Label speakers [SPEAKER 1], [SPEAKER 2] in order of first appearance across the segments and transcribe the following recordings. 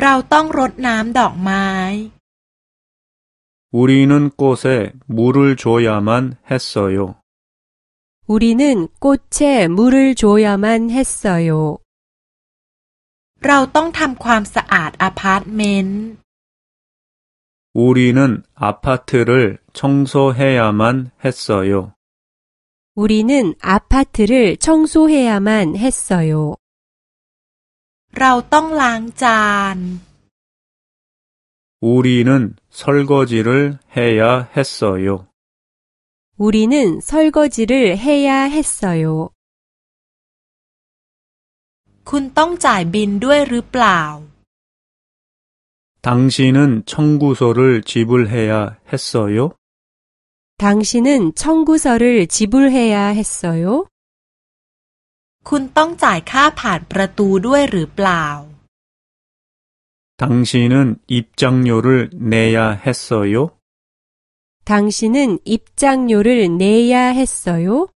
[SPEAKER 1] เราต้องรดน้ำดอกไม้
[SPEAKER 2] 우리는 꽃에 물을 줘야만 했어요.
[SPEAKER 3] 우리는 꽃에 물을 줘야만 했어요.
[SPEAKER 1] เราต้องทำความสะอาดอพาร์ตเมนต์
[SPEAKER 2] 우리는 아파트를 청소해야만 했어요.
[SPEAKER 3] 우리는 아파트를 청소해야만 했어요.
[SPEAKER 1] เราต้องล้างจาน
[SPEAKER 2] 우리는 설거지를 해야 했어요.
[SPEAKER 3] 우리는 설거지를 해야 했어요.
[SPEAKER 1] คุณต้องจ่ายบินด้วยหรือเปล่า
[SPEAKER 2] 당신은 청구서를 지불해야 했어요?
[SPEAKER 3] 당신은 청구서를 지불해야 했어요?
[SPEAKER 1] คุณต้องจ่ายค่าผ่านประตูด้วยหรือเปล่า
[SPEAKER 2] 당신은 입장료를 내야 했어요?
[SPEAKER 3] 당신은 입장료를 내야 했어요?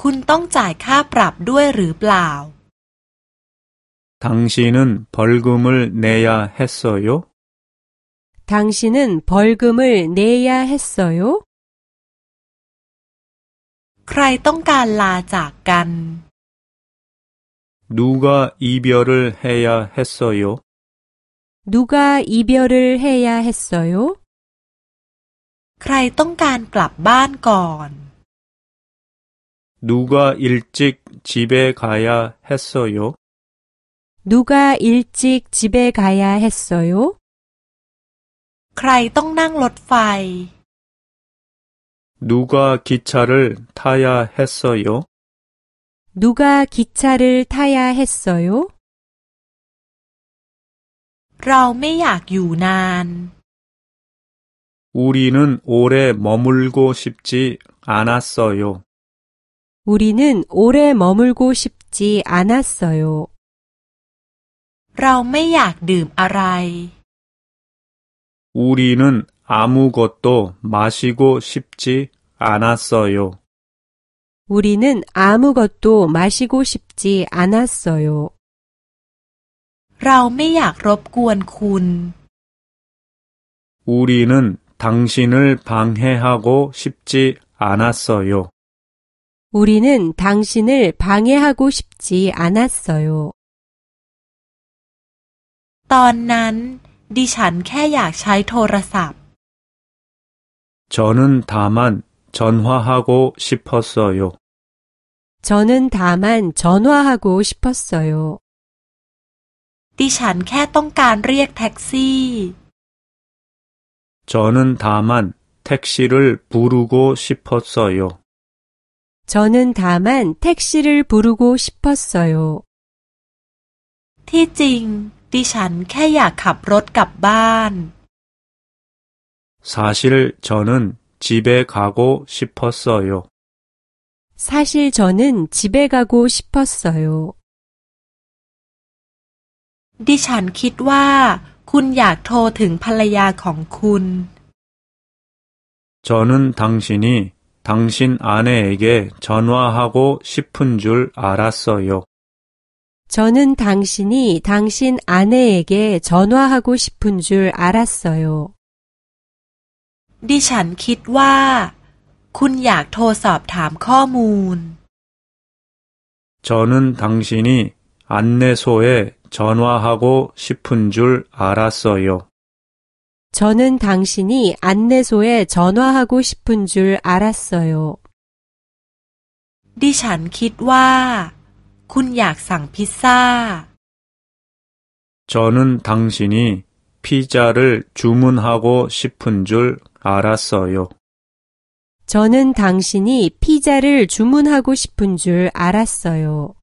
[SPEAKER 1] คุณต้องจ่ายค่าปรับด้วยหรือเปล่า
[SPEAKER 2] 당신은 벌금을 내야 했어요?
[SPEAKER 3] 당신은 벌금을 내야 했어요?
[SPEAKER 1] ใครต้องการลาจากกัน
[SPEAKER 2] 누가 이별을 해야 했어요?
[SPEAKER 3] 누가 이별을 해야 했어요?
[SPEAKER 1] ใครต้องการกลับบ้านก่อน
[SPEAKER 2] 누가 일찍 집에 가야 했어요?
[SPEAKER 3] 누가 일찍 집에 가야 했어요?
[SPEAKER 1] ใครต้องนั่งรถไฟ
[SPEAKER 2] 누가 기차를 타야 했어요?
[SPEAKER 3] 누가 기차를 타야 했어요?
[SPEAKER 1] เราไม่อยากอยู่นาน
[SPEAKER 2] 우리는 오래 머물고 싶지 않았어요.
[SPEAKER 3] 우리는 오래 머물고 싶지 않았어요.
[SPEAKER 1] เราไม่อยากดื่มอะไร
[SPEAKER 2] 우리는 아무것도 마시고 싶지 않았어요.
[SPEAKER 3] 우리는 아무것도 마시고 싶지 않았어요.
[SPEAKER 1] เราไม่อยากรบกวนคุณ
[SPEAKER 2] 우리는 당신을 방해하고 싶지 않았어요.
[SPEAKER 3] 우리는 당신을 방해하고 싶지 않았어요.
[SPEAKER 1] ตอนนั้น ดิฉันแค่อยากใช้โทรศัพท์
[SPEAKER 2] 저는 다만 전화하고 싶었어요.
[SPEAKER 3] 저는 다만 전화하고 싶었어요.
[SPEAKER 1] ดิฉันแค่ต้องการเรียกแท็กซี่
[SPEAKER 2] 저는 다만 택시를 부르고 싶었어요.
[SPEAKER 3] 저는 다만 택시를 부르고 싶었어요.
[SPEAKER 1] ที่จริง ดิฉันแค่อยากขับรถกลับบ้าน
[SPEAKER 2] 사실 저는 집에 가고 싶었어요.
[SPEAKER 3] 사실 저는 집에 가고 싶었어요.
[SPEAKER 1] ดิฉันคิดว่า คุณอยากโทรถึงภรรยาของคุณ
[SPEAKER 2] 저는 당신이 당신 아내에게 전화하고 싶은 줄 알았어요.
[SPEAKER 3] 저는 당신이 당신 아내에게 전화하고 싶은 줄 알았어요.
[SPEAKER 1] ดิฉันคิดว่า คุณอยากโทรสอบถามข้อมูล
[SPEAKER 2] 저는 당신이 안내소에 전화하고 싶은 줄 알았어요.
[SPEAKER 3] 저는 당신이 안내소에 전화하고 싶은 줄 알았어요.
[SPEAKER 1] ดิฉันคิดว่า คุณอยากสั่งพิซซ่า
[SPEAKER 2] 저는 당신이 피자를 주문하고 싶은 줄 알았어요.
[SPEAKER 3] 저는 당신이 피자를 주문하고 싶은 줄 알았어요.